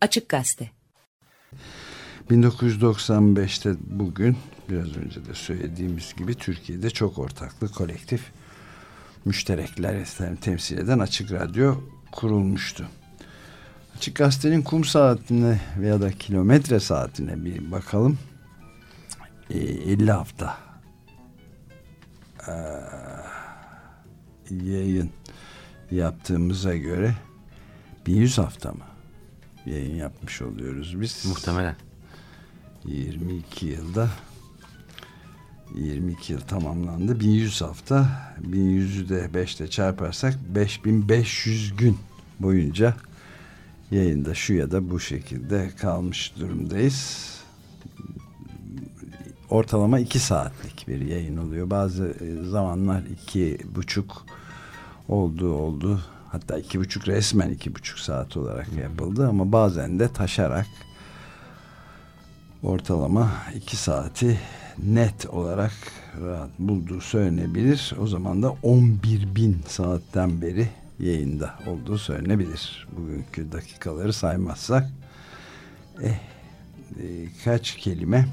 Açık Gazete 1995'te bugün biraz önce de söylediğimiz gibi Türkiye'de çok ortaklı kolektif müşterekler temsil eden Açık Radyo kurulmuştu. Açık Gazete'nin kum saatine veya da kilometre saatine bir bakalım. E, 50 hafta e, yayın yaptığımıza göre 1100 hafta mı yayın yapmış oluyoruz biz. Muhtemelen. 22 yılda 22 yıl tamamlandı. 1100 hafta 1100'ü de 5 ile çarparsak 5500 gün boyunca yayında şu ya da bu şekilde kalmış durumdayız. Ortalama 2 saatlik bir yayın oluyor. Bazı zamanlar iki buçuk oldu oldu. Hatta iki buçuk resmen iki buçuk saat olarak yapıldı ama bazen de taşarak ortalama iki saati net olarak rahat bulduğu söylenebilir. O zaman da 11 bin saatten beri yayında olduğu söylenebilir. Bugünkü dakikaları saymazsak. Eh, e, kaç kelime?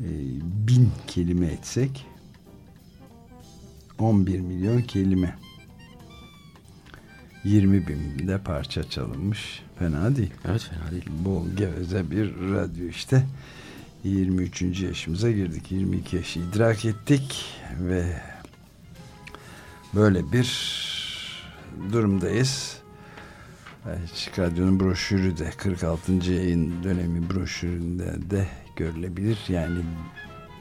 E, bin kelime etsek 11 milyon kelime 20 bin de parça çalınmış. Fena değil. Evet fena değil. Bol geveze bir radyo işte. 23. yaşımıza girdik. 22 yaşı idrak ettik ve böyle bir durumdayız. Açık Radyo'nun broşürü de 46. yayın dönemi broşüründe de görülebilir. Yani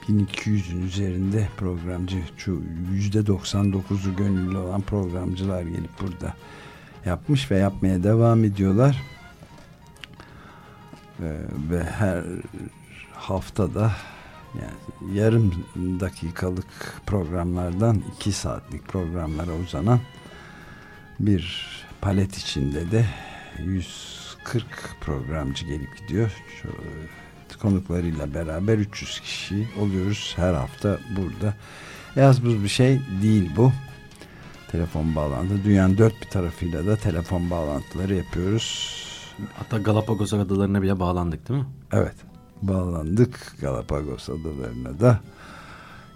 1200'ün üzerinde programcı şu %99'u gönüllü olan programcılar gelip burada yapmış ve yapmaya devam ediyorlar ee, ve her haftada yani yarım dakikalık programlardan iki saatlik programlara uzanan bir palet içinde de 140 programcı gelip gidiyor. Şu, konuklarıyla beraber 300 kişi oluyoruz her hafta burada. Yaz buz bir şey değil bu. Telefon bağlantı. Dünyanın dört bir tarafıyla da telefon bağlantıları yapıyoruz. Hatta Galapagos adalarına bile bağlandık değil mi? Evet. Bağlandık Galapagos adalarına da.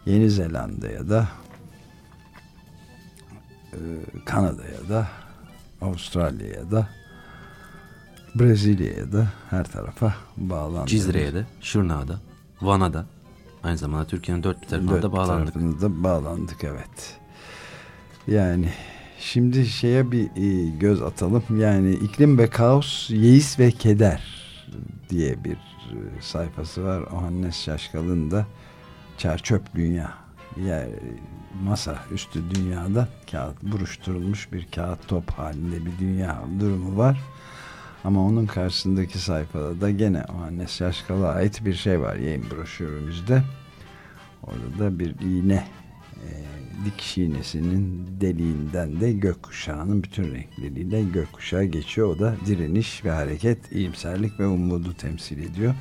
Yeni Zelanda'ya da e, Kanada'ya da Avustralya'ya da Brezilya'ya da her tarafa bağlandık. Cizre'ye de, Şırnak'a Van'a da aynı zamanda Türkiye'nin dört bir tarafına dört da bağlandık. Dört da bağlandık evet. Yani şimdi şeye bir e, göz atalım. Yani iklim ve kaos, yeis ve keder diye bir e, sayfası var. Ohannes Şaşkal'ın da Çerçöp Dünya. Yani masa üstü dünyada kağıt buruşturulmuş bir kağıt top halinde bir dünya durumu var. Ama onun karşısındaki sayfada da gene Ohannes Şaşkal'a ait bir şey var yayın broşürümüzde. Orada da bir iğne dikiş iğnesinin deliğinden de gökkuşağının bütün renkleriyle gökkuşağı geçiyor. O da direniş ve hareket, iyimserlik ve umudu temsil ediyor.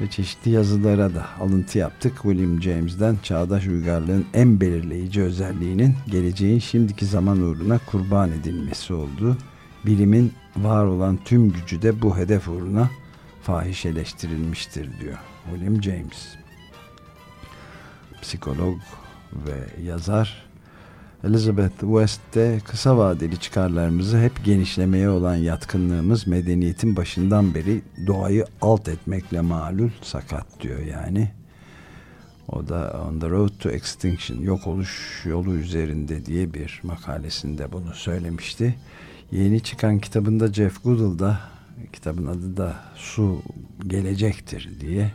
Ve çeşitli yazılara da alıntı yaptık. William James'den çağdaş uygarlığın en belirleyici özelliğinin geleceğin şimdiki zaman uğruna kurban edilmesi olduğu bilimin var olan tüm gücü de bu hedef uğruna fahişeleştirilmiştir diyor William James. Psikolog ve yazar Elizabeth West de kısa vadeli çıkarlarımızı hep genişlemeye olan yatkınlığımız medeniyetin başından beri doğayı alt etmekle malul sakat diyor yani. O da On the Road to Extinction yok oluş yolu üzerinde diye bir makalesinde bunu söylemişti. Yeni çıkan kitabında Jeff Goodall da kitabın adı da Su Gelecektir diye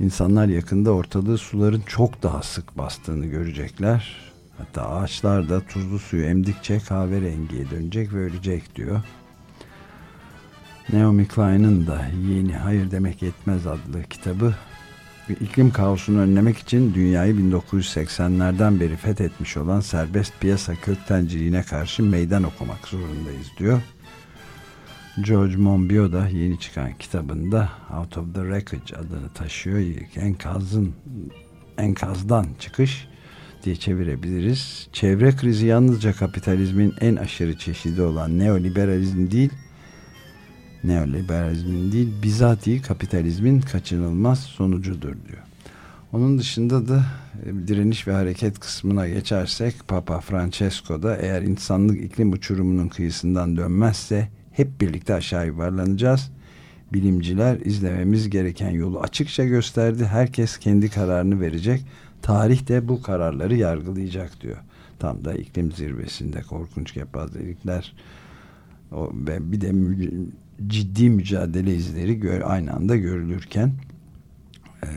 insanlar yakında ortalığı suların çok daha sık bastığını görecekler. Hatta ağaçlar da tuzlu suyu emdikçe kahverengiye dönecek ve ölecek diyor. Naomi Klein'ın da Yeni Hayır Demek Yetmez adlı kitabı iklim kaosunu önlemek için dünyayı 1980'lerden beri fethetmiş olan serbest piyasa köktenciliğine karşı meydan okumak zorundayız diyor. George Monbiot da yeni çıkan kitabında Out of the Wreckage adını taşıyor. Enkazın, enkazdan çıkış diye çevirebiliriz. Çevre krizi yalnızca kapitalizmin en aşırı çeşidi olan neoliberalizm değil, neoliberalizmin değil bizatihi kapitalizmin kaçınılmaz sonucudur diyor. Onun dışında da e, direniş ve hareket kısmına geçersek Papa Francesco da eğer insanlık iklim uçurumunun kıyısından dönmezse hep birlikte aşağı yuvarlanacağız. Bilimciler izlememiz gereken yolu açıkça gösterdi. Herkes kendi kararını verecek. Tarih de bu kararları yargılayacak diyor. Tam da iklim zirvesinde korkunç kepazelikler ve bir de ciddi mücadele izleri gör, aynı anda görülürken e,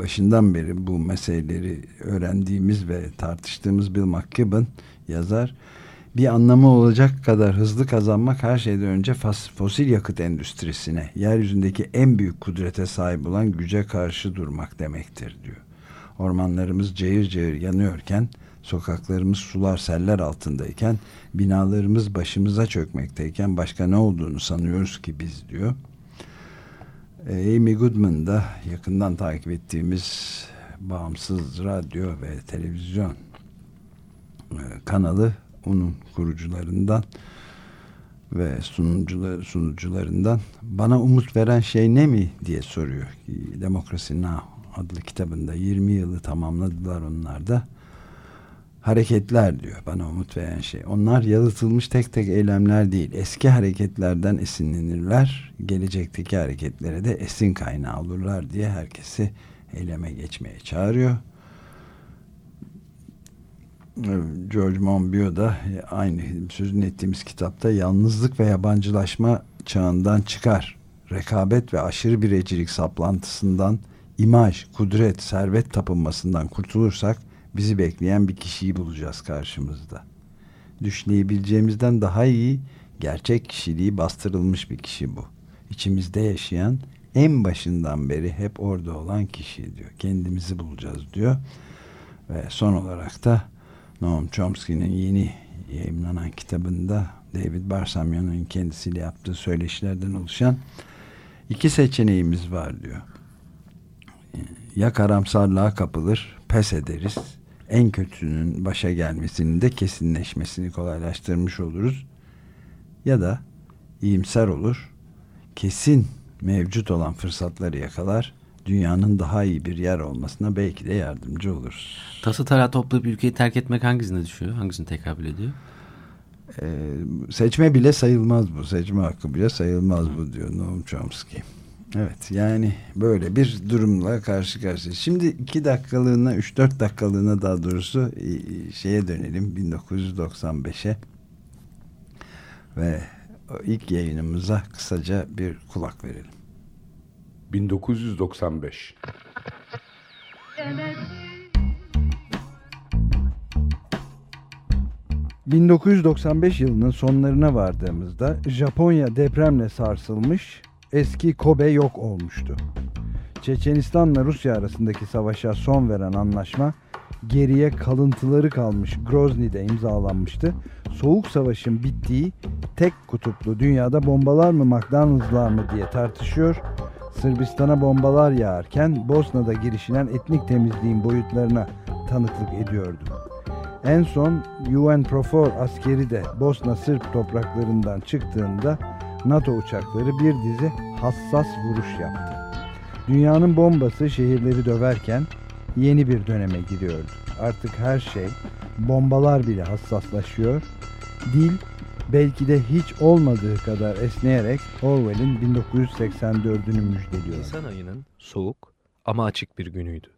başından beri bu meseleleri öğrendiğimiz ve tartıştığımız Bill McKibben yazar bir anlamı olacak kadar hızlı kazanmak her şeyden önce fosil yakıt endüstrisine, yeryüzündeki en büyük kudrete sahip olan güce karşı durmak demektir diyor. Ormanlarımız cayır cayır yanıyorken, sokaklarımız sular seller altındayken, binalarımız başımıza çökmekteyken başka ne olduğunu sanıyoruz ki biz diyor. E, Amy Goodman da yakından takip ettiğimiz bağımsız radyo ve televizyon e, kanalı onun kurucularından ve sunucular, sunucularından bana umut veren şey ne mi diye soruyor. Demokrasi Now adlı kitabında 20 yılı tamamladılar onlar da. Hareketler diyor bana umut veren şey. Onlar yalıtılmış tek tek eylemler değil. Eski hareketlerden esinlenirler. Gelecekteki hareketlere de esin kaynağı olurlar diye herkesi eyleme geçmeye çağırıyor. George Monbiot da aynı sözünü ettiğimiz kitapta yalnızlık ve yabancılaşma çağından çıkar. Rekabet ve aşırı bireycilik saplantısından imaj, kudret, servet tapınmasından kurtulursak bizi bekleyen bir kişiyi bulacağız karşımızda. Düşleyebileceğimizden daha iyi gerçek kişiliği bastırılmış bir kişi bu. İçimizde yaşayan en başından beri hep orada olan kişi diyor. Kendimizi bulacağız diyor. Ve son olarak da Noam Chomsky'nin yeni yayınlanan kitabında David Barsamyon'un kendisiyle yaptığı söyleşilerden oluşan iki seçeneğimiz var diyor. Ya karamsarlığa kapılır, pes ederiz. En kötünün başa gelmesinin de kesinleşmesini kolaylaştırmış oluruz. Ya da iyimser olur, kesin mevcut olan fırsatları yakalar dünyanın daha iyi bir yer olmasına belki de yardımcı oluruz. Tası tarağı toplayıp ülkeyi terk etmek hangisine düşüyor? Hangisini tekabül ediyor? Ee, seçme bile sayılmaz bu. Seçme hakkı bile sayılmaz bu diyor Noam Chomsky. Evet yani böyle bir durumla karşı karşıya. Şimdi iki dakikalığına, üç dört dakikalığına daha doğrusu şeye dönelim 1995'e ve ilk yayınımıza kısaca bir kulak verelim. 1995 1995 yılının sonlarına vardığımızda Japonya depremle sarsılmış, eski Kobe yok olmuştu. Çeçenistan'la Rusya arasındaki savaşa son veren anlaşma geriye kalıntıları kalmış Grozny'de imzalanmıştı. Soğuk savaşın bittiği tek kutuplu dünyada bombalar mı McDonald's'lar mı diye tartışıyor Sırbistan'a bombalar yağarken Bosna'da girişilen etnik temizliğin boyutlarına tanıklık ediyordu. En son UN Profor askeri de Bosna Sırp topraklarından çıktığında NATO uçakları bir dizi hassas vuruş yaptı. Dünyanın bombası şehirleri döverken yeni bir döneme giriyordu. Artık her şey, bombalar bile hassaslaşıyor. Dil belki de hiç olmadığı kadar esneyerek Orwell'in 1984'ünü müjdeliyor. Nisan ayının soğuk ama açık bir günüydü.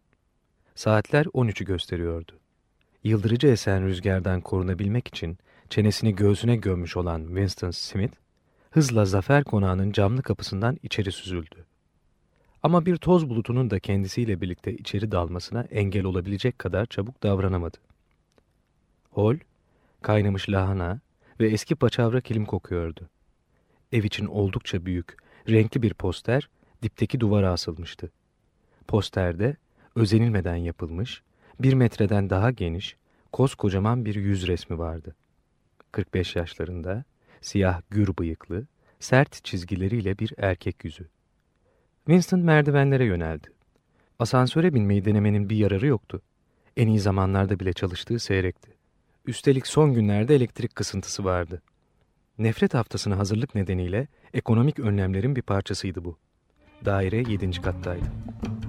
Saatler 13'ü gösteriyordu. Yıldırıcı esen rüzgardan korunabilmek için çenesini göğsüne gömmüş olan Winston Smith, hızla zafer konağının camlı kapısından içeri süzüldü. Ama bir toz bulutunun da kendisiyle birlikte içeri dalmasına engel olabilecek kadar çabuk davranamadı. Hol, kaynamış lahana, ve eski paçavra kilim kokuyordu. Ev için oldukça büyük, renkli bir poster dipteki duvara asılmıştı. Posterde özenilmeden yapılmış, bir metreden daha geniş, koskocaman bir yüz resmi vardı. 45 yaşlarında, siyah gür bıyıklı, sert çizgileriyle bir erkek yüzü. Winston merdivenlere yöneldi. Asansöre binmeyi denemenin bir yararı yoktu. En iyi zamanlarda bile çalıştığı seyrekti. Üstelik son günlerde elektrik kısıntısı vardı. Nefret haftasına hazırlık nedeniyle ekonomik önlemlerin bir parçasıydı bu. Daire 7. kattaydı.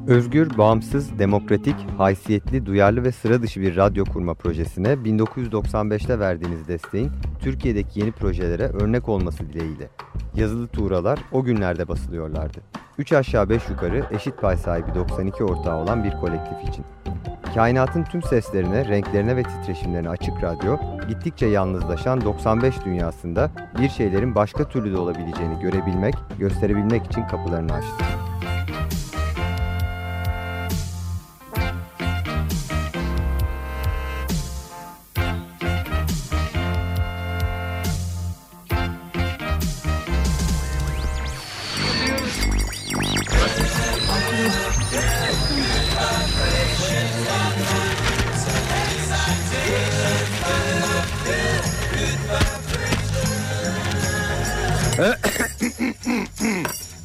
Özgür, bağımsız, demokratik, haysiyetli, duyarlı ve sıra dışı bir radyo kurma projesine 1995'te verdiğiniz desteğin Türkiye'deki yeni projelere örnek olması dileğiyle. Yazılı tuğralar o günlerde basılıyorlardı. 3 aşağı 5 yukarı eşit pay sahibi 92 ortağı olan bir kolektif için. Kainatın tüm seslerine, renklerine ve titreşimlerine açık radyo, gittikçe yalnızlaşan 95 dünyasında bir şeylerin başka türlü de olabileceğini görebilmek, gösterebilmek için kapılarını açtı.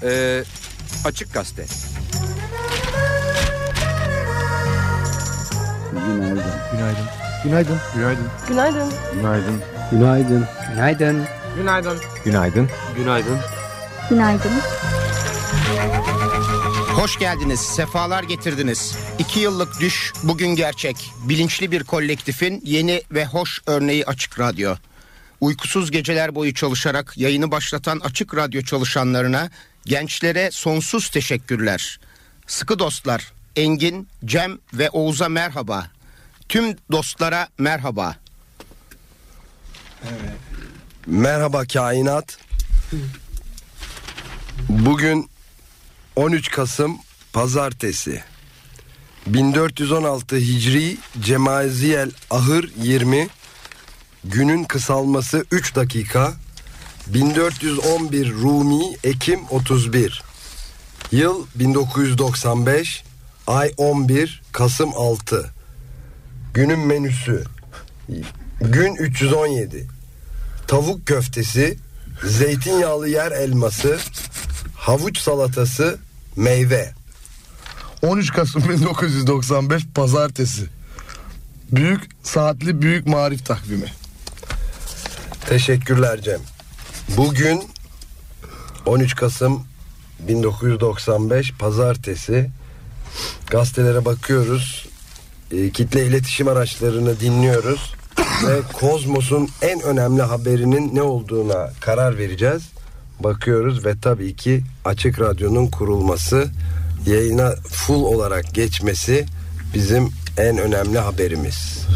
Ee, açık gazete. Günaydın. Günaydın. Günaydın. Günaydın. Günaydın. Günaydın. Günaydın. Günaydın. Günaydın. Günaydın. Günaydın. Günaydın. Hoş geldiniz, sefalar getirdiniz. İki yıllık düş, bugün gerçek. Bilinçli bir kolektifin yeni ve hoş örneği Açık Radyo. Uykusuz geceler boyu çalışarak yayını başlatan Açık Radyo çalışanlarına, gençlere sonsuz teşekkürler. Sıkı dostlar, Engin, Cem ve Oğuz'a merhaba. Tüm dostlara merhaba. Merhaba kainat. Bugün 13 Kasım Pazartesi. 1416 Hicri Cemaziyel Ahır 20 Günün kısalması 3 dakika. 1411 Rumi Ekim 31 Yıl 1995 Ay 11 Kasım 6 Günün menüsü. Gün 317 Tavuk köftesi Zeytinyağlı yer elması Havuç salatası Meyve. 13 Kasım 1995 Pazartesi. Büyük saatli büyük marif takvimi. Teşekkürler Cem. Bugün 13 Kasım 1995 Pazartesi. Gazetelere bakıyoruz. E, kitle iletişim araçlarını dinliyoruz. Ve Kozmos'un en önemli haberinin ne olduğuna karar vereceğiz. Bakıyoruz ve tabii ki Açık Radyo'nun kurulması, yayına full olarak geçmesi bizim en önemli haberimiz.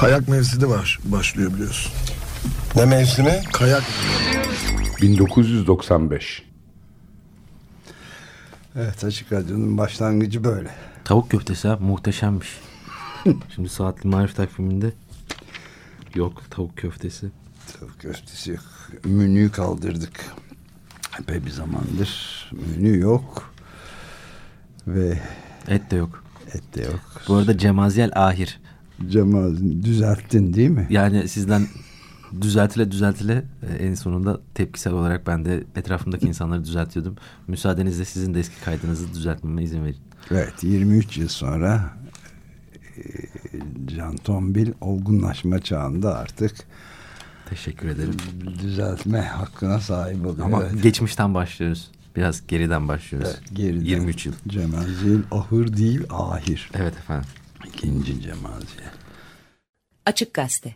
Kayak mevsimi var başlıyor biliyorsun. Ne mevsimi? Kayak 1995. Evet Açık Radyo'nun başlangıcı böyle. Tavuk köftesi abi muhteşemmiş. Şimdi saatli marif takviminde yok tavuk köftesi. Tavuk köftesi yok. Menüyü kaldırdık. Epey bir zamandır. Menü yok. Ve Et de yok. et de yok. Bu arada Cemaziyel Ahir. Cemal düzelttin değil mi? Yani sizden düzeltile düzeltile e, en sonunda tepkisel olarak ben de etrafımdaki insanları düzeltiyordum. Müsaadenizle sizin de eski kaydınızı düzeltmeme izin verin. Evet 23 yıl sonra e, Can Tombil olgunlaşma çağında artık Teşekkür ederim. düzeltme hakkına sahip oluyor. Ama evet. geçmişten başlıyoruz. Biraz geriden başlıyoruz. Evet, geriden. 23 yıl. Cemaziyel ahır değil ahir. Evet efendim. İkinci Cemaziyel. Açık Gazete